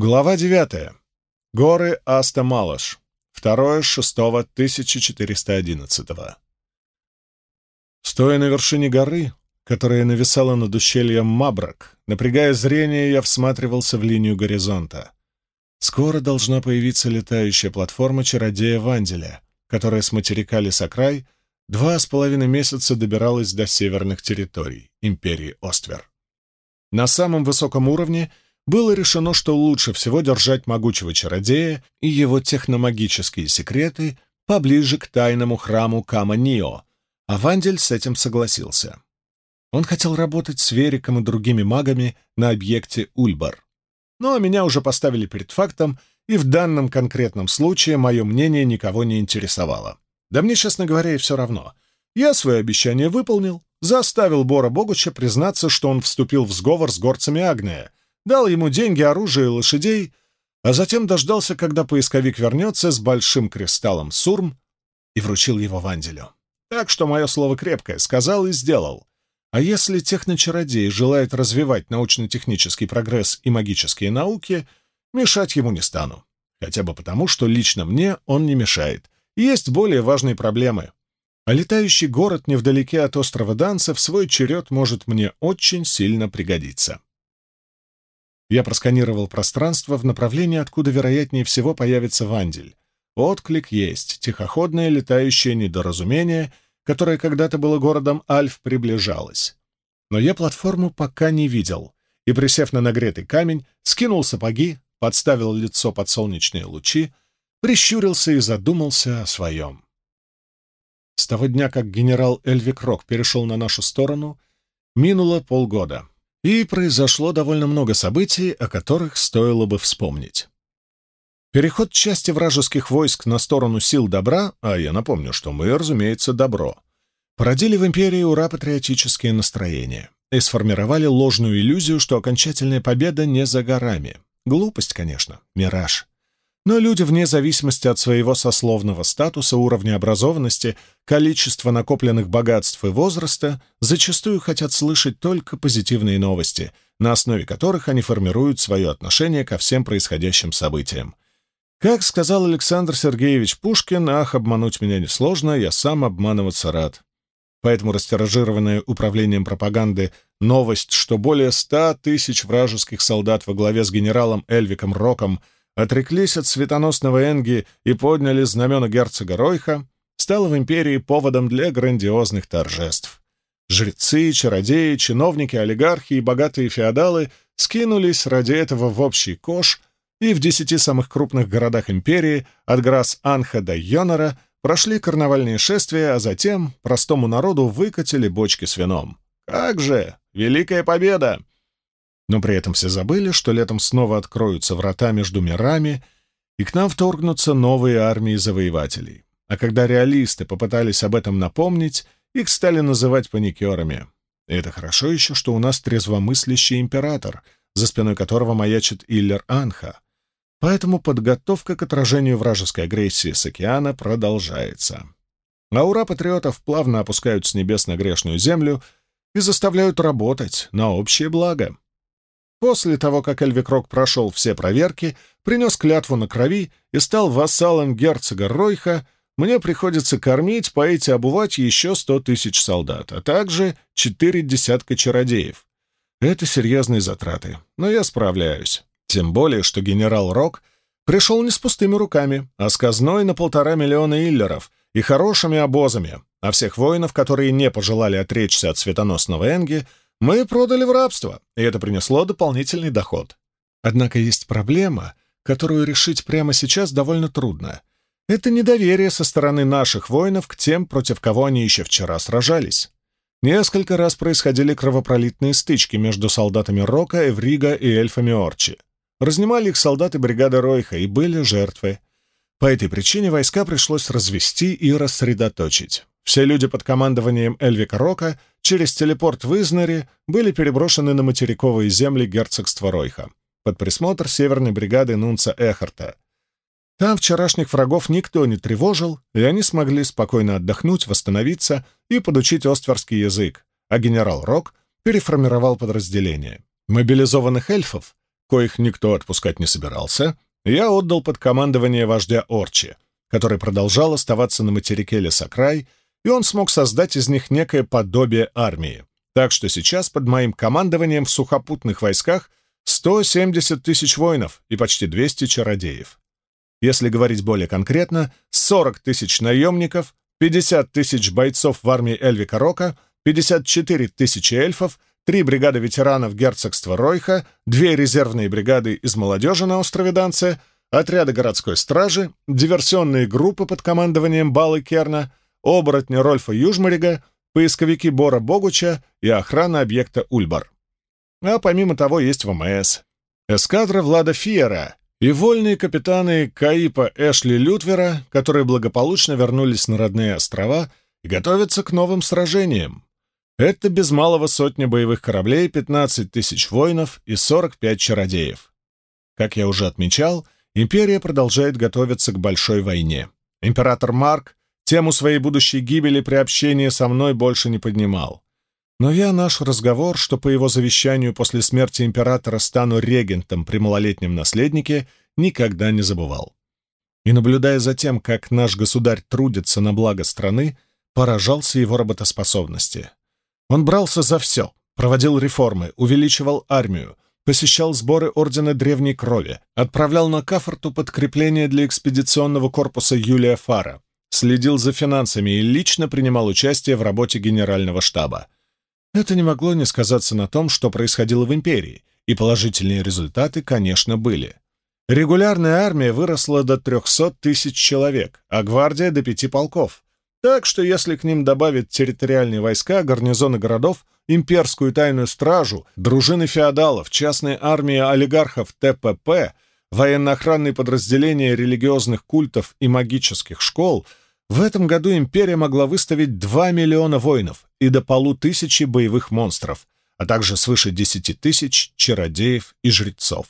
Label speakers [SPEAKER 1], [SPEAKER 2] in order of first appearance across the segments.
[SPEAKER 1] Глава 9. Горы Аста-Малыш. 2.6.1411. Стоя на вершине горы, которая нависала над ущельем Мабрак, напрягая зрение, я всматривался в линию горизонта. Скоро должна появиться летающая платформа чародея Ванделя, которая с материка Лесокрай два с половиной месяца добиралась до северных территорий империи Оствер. На самом высоком уровне — было решено, что лучше всего держать могучего чародея и его техномагические секреты поближе к тайному храму Кама-Нио, а Вандель с этим согласился. Он хотел работать с Вериком и другими магами на объекте Ульбар. Но меня уже поставили перед фактом, и в данном конкретном случае мое мнение никого не интересовало. Да мне, честно говоря, и все равно. Я свое обещание выполнил, заставил Бора Богуча признаться, что он вступил в сговор с горцами Агния, дал ему деньги, оружие и лошадей, а затем дождался, когда поисковик вернется с большим кристаллом Сурм и вручил его Ванделю. Так что мое слово крепкое, сказал и сделал. А если техночародей желает развивать научно-технический прогресс и магические науки, мешать ему не стану. Хотя бы потому, что лично мне он не мешает. Есть более важные проблемы. А летающий город невдалеке от острова Данца в свой черед может мне очень сильно пригодиться. Я просканировал пространство в направлении, откуда, вероятнее всего, появится Вандель. Отклик есть. Тихоходное летающее недоразумение, которое когда-то было городом Альф, приближалось. Но я платформу пока не видел, и, присев на нагретый камень, скинул сапоги, подставил лицо под солнечные лучи, прищурился и задумался о своем. С того дня, как генерал Эльвик Рок перешел на нашу сторону, минуло полгода. И произошло довольно много событий, о которых стоило бы вспомнить. Переход части вражеских войск на сторону сил добра, а я напомню, что мы, разумеется, добро, породили в империи ура-патриотические настроения и сформировали ложную иллюзию, что окончательная победа не за горами. Глупость, конечно, мираж. Но люди, вне зависимости от своего сословного статуса, уровня образованности, количества накопленных богатств и возраста, зачастую хотят слышать только позитивные новости, на основе которых они формируют свое отношение ко всем происходящим событиям. Как сказал Александр Сергеевич Пушкин, ах, обмануть меня несложно, я сам обманываться рад. Поэтому растиражированная управлением пропаганды новость, что более ста тысяч вражеских солдат во главе с генералом Эльвиком Роком – отреклись от светоносного Энги и подняли знамена герцога Ройха, стало в империи поводом для грандиозных торжеств. Жрецы, чародеи, чиновники, олигархи и богатые феодалы скинулись ради этого в общий кош, и в десяти самых крупных городах империи, от Грас Анха до Йонора, прошли карнавальные шествия, а затем простому народу выкатили бочки с вином. Как же! Великая победа! Но при этом все забыли, что летом снова откроются врата между мирами, и к нам вторгнутся новые армии завоевателей. А когда реалисты попытались об этом напомнить, их стали называть паникерами. И это хорошо еще, что у нас трезвомыслящий император, за спиной которого маячит Иллер Анха. Поэтому подготовка к отражению вражеской агрессии с океана продолжается. А ура патриотов плавно опускают с небес на грешную землю и заставляют работать на общее благо. После того, как Эльвикрок прошел все проверки, принес клятву на крови и стал вассалом герцога Ройха, мне приходится кормить, поить и обувать еще сто тысяч солдат, а также четыре десятка чародеев. Это серьезные затраты, но я справляюсь. Тем более, что генерал Рок пришел не с пустыми руками, а с казной на полтора миллиона иллеров и хорошими обозами, а всех воинов, которые не пожелали отречься от светоносного Энги, мы продали в рабство, и это принесло дополнительный доход. Однако есть проблема, которую решить прямо сейчас довольно трудно. Это недоверие со стороны наших воинов к тем, против кого они еще вчера сражались. Несколько раз происходили кровопролитные стычки между солдатами Рока, Эврига и эльфами Орчи. Разнимали их солдаты бригады Ройха, и были жертвы. По этой причине войска пришлось развести и рассредоточить. Все люди под командованием Эльвика Рока через телепорт в Изнере были переброшены на материковые земли герцогства Ройха под присмотр северной бригады Нунца Эхарта. Там вчерашних врагов никто не тревожил, и они смогли спокойно отдохнуть, восстановиться и подучить остверский язык, а генерал Рок переформировал подразделение. Мобилизованных эльфов коих никто отпускать не собирался, я отдал под командование вождя Орчи, который продолжал оставаться на материке Лесокрай, и он смог создать из них некое подобие армии. Так что сейчас под моим командованием в сухопутных войсках 170 тысяч воинов и почти 200 чародеев. Если говорить более конкретно, 40 тысяч наемников, 50 тысяч бойцов в армии Эльвика Рока, 54 тысячи эльфов, три бригады ветеранов герцогства Ройха, две резервные бригады из молодежи на острове Данце, отряды городской стражи, диверсионные группы под командованием Балы Керна, оборотни Рольфа Южмарига, поисковики Бора Богуча и охрана объекта Ульбар. А помимо того есть ВМС. Эскадра Влада Фиера и вольные капитаны Каипа Эшли Лютвера, которые благополучно вернулись на родные острова и готовятся к новым сражениям. Это без малого сотня боевых кораблей, 15 тысяч воинов и 45 чародеев. Как я уже отмечал, империя продолжает готовиться к большой войне. Император Марк тему своей будущей гибели при общении со мной больше не поднимал. Но я наш разговор, что по его завещанию после смерти императора стану регентом при малолетнем наследнике, никогда не забывал. И, наблюдая за тем, как наш государь трудится на благо страны, поражался его работоспособности. Он брался за все, проводил реформы, увеличивал армию, посещал сборы Ордена Древней Крови, отправлял на Кафорту подкрепление для экспедиционного корпуса Юлия Фара, следил за финансами и лично принимал участие в работе генерального штаба. Это не могло не сказаться на том, что происходило в империи, и положительные результаты, конечно, были. Регулярная армия выросла до 300 тысяч человек, а гвардия — до пяти полков. Так что если к ним добавить территориальные войска, гарнизоны городов, имперскую тайную стражу, дружины феодалов, частные армии олигархов ТПП, военно-охранные подразделения религиозных культов и магических школ — в этом году империя могла выставить 2 миллиона воинов и до полутысячи боевых монстров, а также свыше 10 тысяч чародеев и жрецов.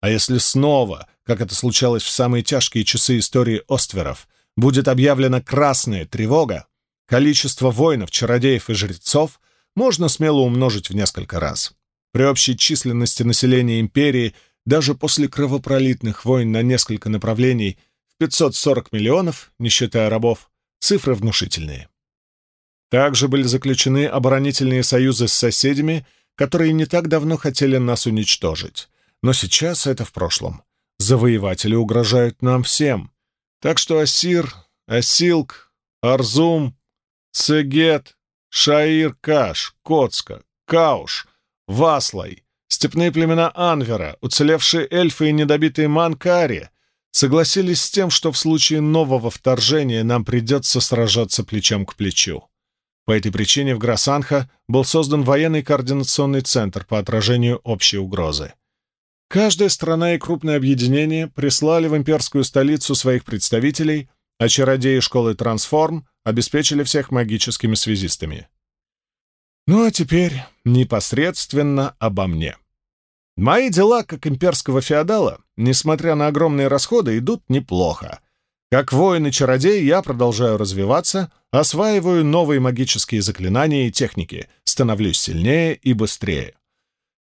[SPEAKER 1] А если снова, как это случалось в самые тяжкие часы истории Остверов, будет объявлена красная тревога, количество воинов, чародеев и жрецов можно смело умножить в несколько раз. При общей численности населения империи даже после кровопролитных войн на несколько направлений – 540 миллионов, не считая рабов, цифры внушительные. Также были заключены оборонительные союзы с соседями, которые не так давно хотели нас уничтожить. Но сейчас это в прошлом. Завоеватели угрожают нам всем. Так что Асир, Асилк, Арзум, Цегет, Шаир-Каш, Коцка, Кауш, Васлай, степные племена Анвера, уцелевшие эльфы и недобитые Манкари — согласились с тем, что в случае нового вторжения нам придется сражаться плечом к плечу. По этой причине в Грасанха был создан военный координационный центр по отражению общей угрозы. Каждая страна и крупное объединение прислали в имперскую столицу своих представителей, а чародеи школы Трансформ обеспечили всех магическими связистами. Ну а теперь непосредственно обо мне. Мои дела, как имперского феодала, несмотря на огромные расходы, идут неплохо. Как воин и чародей я продолжаю развиваться, осваиваю новые магические заклинания и техники, становлюсь сильнее и быстрее.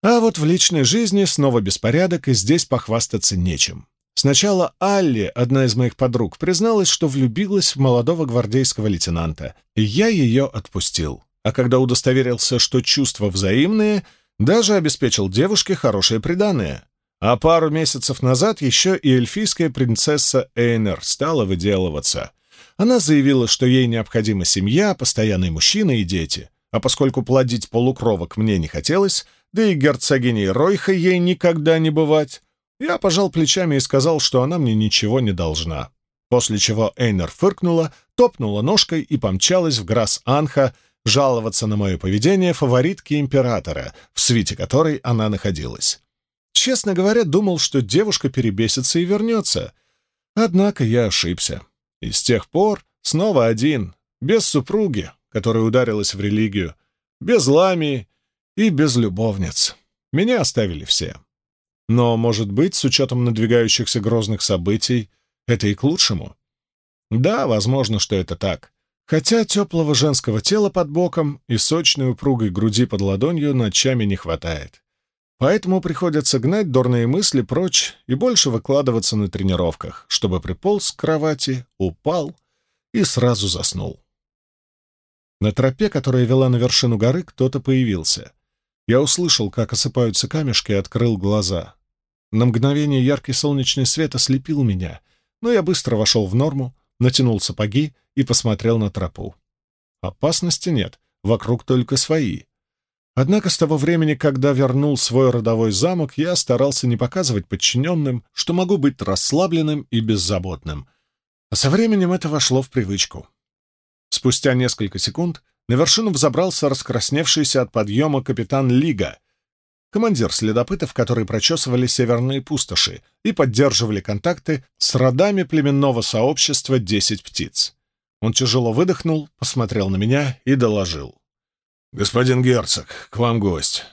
[SPEAKER 1] А вот в личной жизни снова беспорядок, и здесь похвастаться нечем. Сначала Алли, одна из моих подруг, призналась, что влюбилась в молодого гвардейского лейтенанта, и я ее отпустил. А когда удостоверился, что чувства взаимные — даже обеспечил девушке хорошее приданое. А пару месяцев назад еще и эльфийская принцесса Эйнер стала выделываться. Она заявила, что ей необходима семья, постоянный мужчина и дети. А поскольку плодить полукровок мне не хотелось, да и герцогиней Ройха ей никогда не бывать, я пожал плечами и сказал, что она мне ничего не должна. После чего Эйнер фыркнула, топнула ножкой и помчалась в Грас-Анха, жаловаться на мое поведение фаворитки императора, в свите которой она находилась. Честно говоря, думал, что девушка перебесится и вернется. Однако я ошибся. И с тех пор снова один, без супруги, которая ударилась в религию, без ламии и без любовниц. Меня оставили все. Но, может быть, с учетом надвигающихся грозных событий, это и к лучшему? Да, возможно, что это так. Хотя теплого женского тела под боком и сочной упругой груди под ладонью ночами не хватает. Поэтому приходится гнать дурные мысли прочь и больше выкладываться на тренировках, чтобы приполз к кровати, упал и сразу заснул. На тропе, которая вела на вершину горы, кто-то появился. Я услышал, как осыпаются камешки, и открыл глаза. На мгновение яркий солнечный свет ослепил меня, но я быстро вошел в норму, натянул сапоги и посмотрел на тропу. Опасности нет, вокруг только свои. Однако с того времени, когда вернул свой родовой замок, я старался не показывать подчиненным, что могу быть расслабленным и беззаботным. А со временем это вошло в привычку. Спустя несколько секунд на вершину взобрался раскрасневшийся от подъема капитан Лига, командир следопытов, которые прочесывали северные пустоши и поддерживали контакты с родами племенного сообщества «Десять птиц». Он тяжело выдохнул, посмотрел на меня и доложил. «Господин герцог, к вам гость.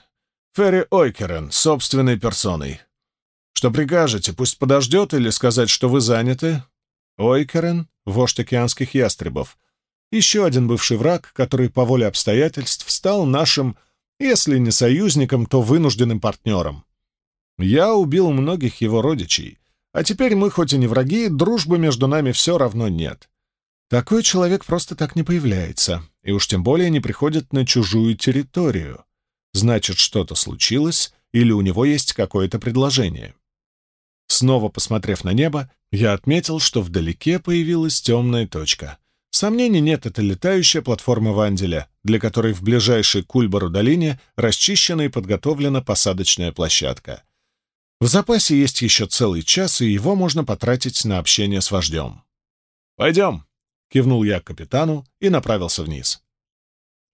[SPEAKER 1] Ферри Ойкерен, собственной персоной. Что прикажете, пусть подождет или сказать, что вы заняты?» Ойкерен — вождь океанских ястребов. Еще один бывший враг, который по воле обстоятельств стал нашим, если не союзником, то вынужденным партнером. Я убил многих его родичей, а теперь мы хоть и не враги, дружбы между нами все равно нет. Такой человек просто так не появляется, и уж тем более не приходит на чужую территорию. Значит, что-то случилось, или у него есть какое-то предложение. Снова посмотрев на небо, я отметил, что вдалеке появилась темная точка. Сомнений нет, это летающая платформа Ванделя, для которой в ближайшей Кульбару долине расчищена и подготовлена посадочная площадка. В запасе есть еще целый час, и его можно потратить на общение с вождем. «Пойдем», — кивнул я капитану и направился вниз.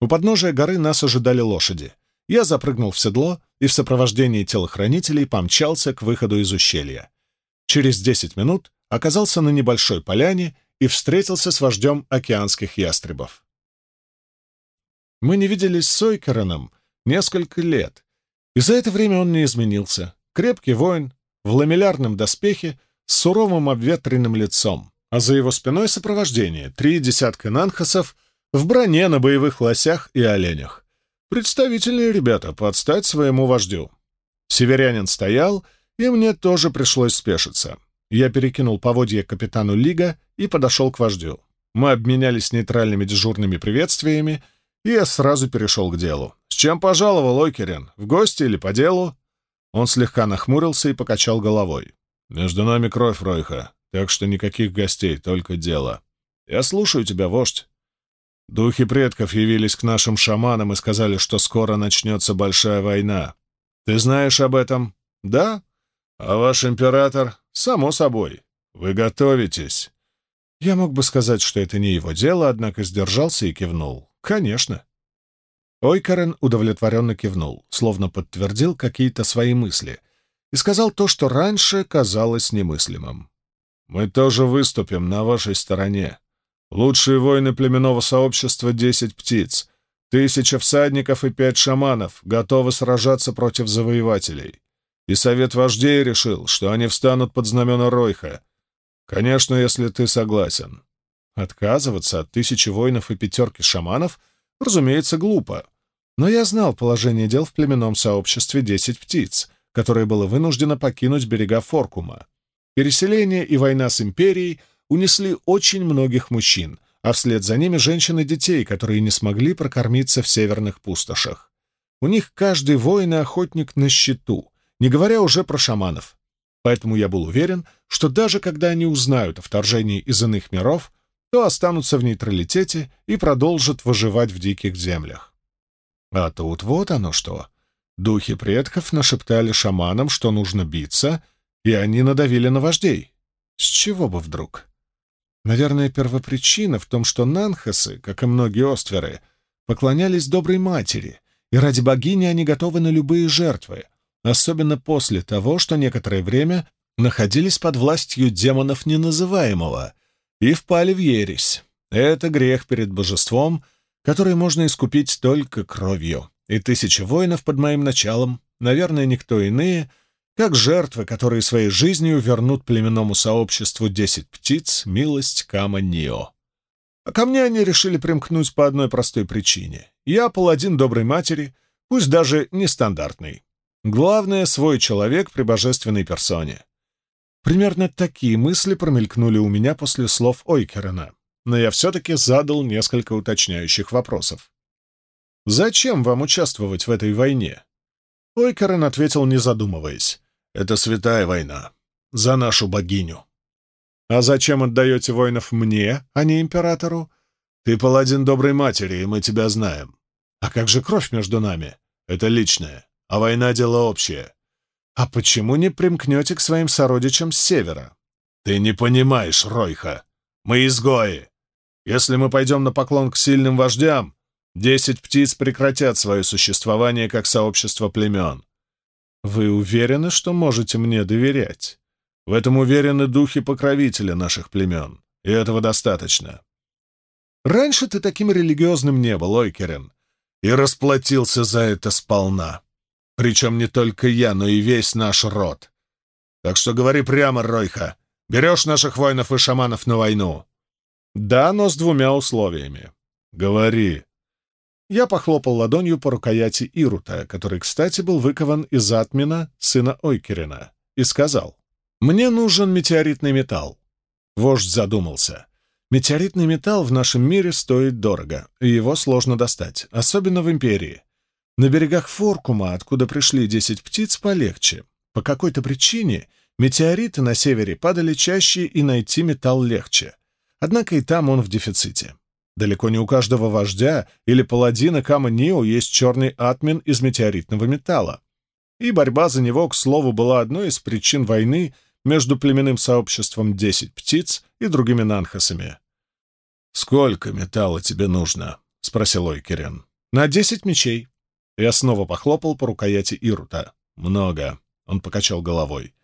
[SPEAKER 1] У подножия горы нас ожидали лошади. Я запрыгнул в седло и в сопровождении телохранителей помчался к выходу из ущелья. Через десять минут оказался на небольшой поляне и встретился с вождем океанских ястребов. Мы не виделись с Сойкероном несколько лет, и за это время он не изменился. Крепкий воин, в ламеллярном доспехе, с суровым обветренным лицом а за его спиной сопровождение — три десятка нанхасов в броне на боевых лосях и оленях. Представительные ребята, подстать своему вождю. Северянин стоял, и мне тоже пришлось спешиться. Я перекинул поводье капитану Лига и подошел к вождю. Мы обменялись нейтральными дежурными приветствиями, и я сразу перешел к делу. «С чем пожаловал, Ойкерен? В гости или по делу?» Он слегка нахмурился и покачал головой. «Между нами кровь, Ройха. Так что никаких гостей, только дело. Я слушаю тебя, вождь. Духи предков явились к нашим шаманам и сказали, что скоро начнется большая война. Ты знаешь об этом? Да? А ваш император? Само собой. Вы готовитесь. Я мог бы сказать, что это не его дело, однако сдержался и кивнул. Конечно. Ойкарен удовлетворенно кивнул, словно подтвердил какие-то свои мысли, и сказал то, что раньше казалось немыслимым. Мы тоже выступим на вашей стороне. Лучшие воины племенного сообщества — десять птиц, тысяча всадников и пять шаманов готовы сражаться против завоевателей. И совет вождей решил, что они встанут под знамена Ройха. Конечно, если ты согласен. Отказываться от тысячи воинов и пятерки шаманов, разумеется, глупо. Но я знал положение дел в племенном сообществе «Десять птиц», которое было вынуждено покинуть берега Форкума. Переселение и война с империей унесли очень многих мужчин, а вслед за ними женщин и детей, которые не смогли прокормиться в северных пустошах. У них каждый воин и охотник на счету, не говоря уже про шаманов. Поэтому я был уверен, что даже когда они узнают о вторжении из иных миров, то останутся в нейтралитете и продолжат выживать в диких землях. А тут вот оно что. Духи предков нашептали шаманам, что нужно биться, и они надавили на вождей. С чего бы вдруг? Наверное, первопричина в том, что нанхасы, как и многие остверы, поклонялись доброй матери, и ради богини они готовы на любые жертвы, особенно после того, что некоторое время находились под властью демонов неназываемого и впали в ересь. Это грех перед божеством, который можно искупить только кровью. И тысячи воинов под моим началом, наверное, никто иные — как жертвы, которые своей жизнью вернут племенному сообществу десять птиц, милость Кама-Нио. А ко мне они решили примкнуть по одной простой причине. Я паладин доброй матери, пусть даже нестандартный. Главное — свой человек при божественной персоне. Примерно такие мысли промелькнули у меня после слов Ойкерена, но я все-таки задал несколько уточняющих вопросов. «Зачем вам участвовать в этой войне?» Ойкерен ответил, не задумываясь. «Это святая война. За нашу богиню». «А зачем отдаете воинов мне, а не императору?» «Ты паладин доброй матери, и мы тебя знаем. А как же кровь между нами? Это личное, а война — дело общее. «А почему не примкнете к своим сородичам с севера?» «Ты не понимаешь, Ройха. Мы изгои. Если мы пойдем на поклон к сильным вождям, десять птиц прекратят свое существование как сообщество племен. Вы уверены, что можете мне доверять? В этом уверены духи покровителя наших племен, и этого достаточно. Раньше ты таким религиозным не был, Ойкерен, и расплатился за это сполна. Причем не только я, но и весь наш род. Так что говори прямо, Ройха. Берешь наших воинов и шаманов на войну?» «Да, но с двумя условиями». «Говори». Я похлопал ладонью по рукояти Ирута, который, кстати, был выкован из Атмина, сына Ойкерина, и сказал, «Мне нужен метеоритный металл». Вождь задумался. Метеоритный металл в нашем мире стоит дорого, и его сложно достать, особенно в Империи. На берегах Форкума, откуда пришли десять птиц, полегче. По какой-то причине метеориты на севере падали чаще и найти металл легче. Однако и там он в дефиците. Далеко не у каждого вождя или паладина Кама Нио есть черный атмен из метеоритного металла. И борьба за него, к слову, была одной из причин войны между племенным сообществом «Десять птиц» и другими нанхасами. «Сколько металла тебе нужно?» — спросил Ойкерен. «На десять мечей», я снова похлопал по рукояти Ирута. «Много», — он покачал головой.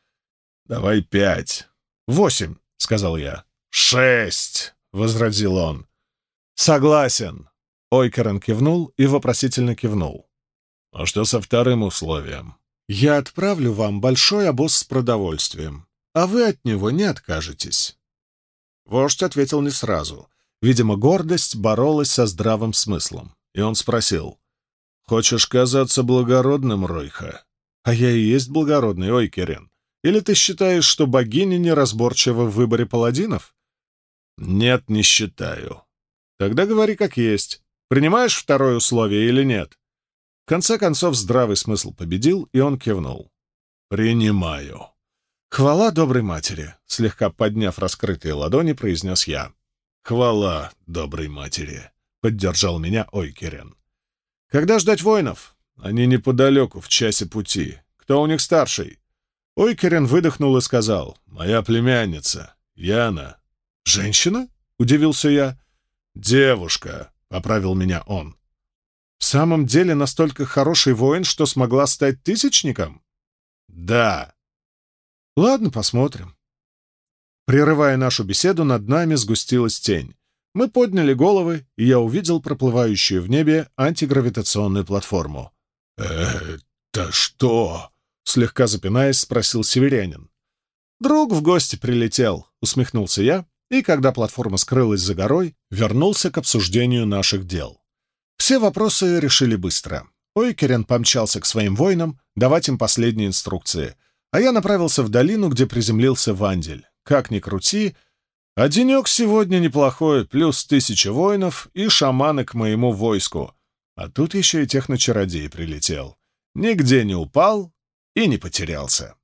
[SPEAKER 1] «Давай пять». «Восемь», — сказал я. «Шесть», — возразил он. «Согласен». Ойкерен кивнул и вопросительно кивнул. «А что со вторым условием?» «Я отправлю вам большой обоз с продовольствием, а вы от него не откажетесь». Вождь ответил не сразу. Видимо, гордость боролась со здравым смыслом, и он спросил. Хочешь казаться благородным, Ройха? А я и есть благородный, ой, Керен. Или ты считаешь, что богиня неразборчива в выборе паладинов? Нет, не считаю. Тогда говори как есть. Принимаешь второе условие или нет? В конце концов, здравый смысл победил, и он кивнул. «Принимаю». «Хвала доброй матери», — слегка подняв раскрытые ладони, произнес я. «Хвала доброй матери», — поддержал меня Ойкерен. Когда ждать воинов? Они неподалеку, в часе пути. Кто у них старший? Ойкерен выдохнул и сказал. Моя племянница, Яна. Женщина? Удивился я. Девушка, поправил меня он. В самом деле настолько хороший воин, что смогла стать тысячником? Да. Ладно, посмотрим. Прерывая нашу беседу, над нами сгустилась тень. Мы подняли головы, и я увидел проплывающую в небе антигравитационную платформу. «Это что?» — слегка запинаясь, спросил северянин. «Друг в гости прилетел», — усмехнулся я, и, когда платформа скрылась за горой, вернулся к обсуждению наших дел. Все вопросы решили быстро. Ойкерен помчался к своим воинам, давать им последние инструкции, а я направился в долину, где приземлился Вандель. Как ни крути, — а денек сегодня неплохой, плюс тысяча воинов и шаманы к моему войску. А тут еще и техночародей прилетел. Нигде не упал и не потерялся.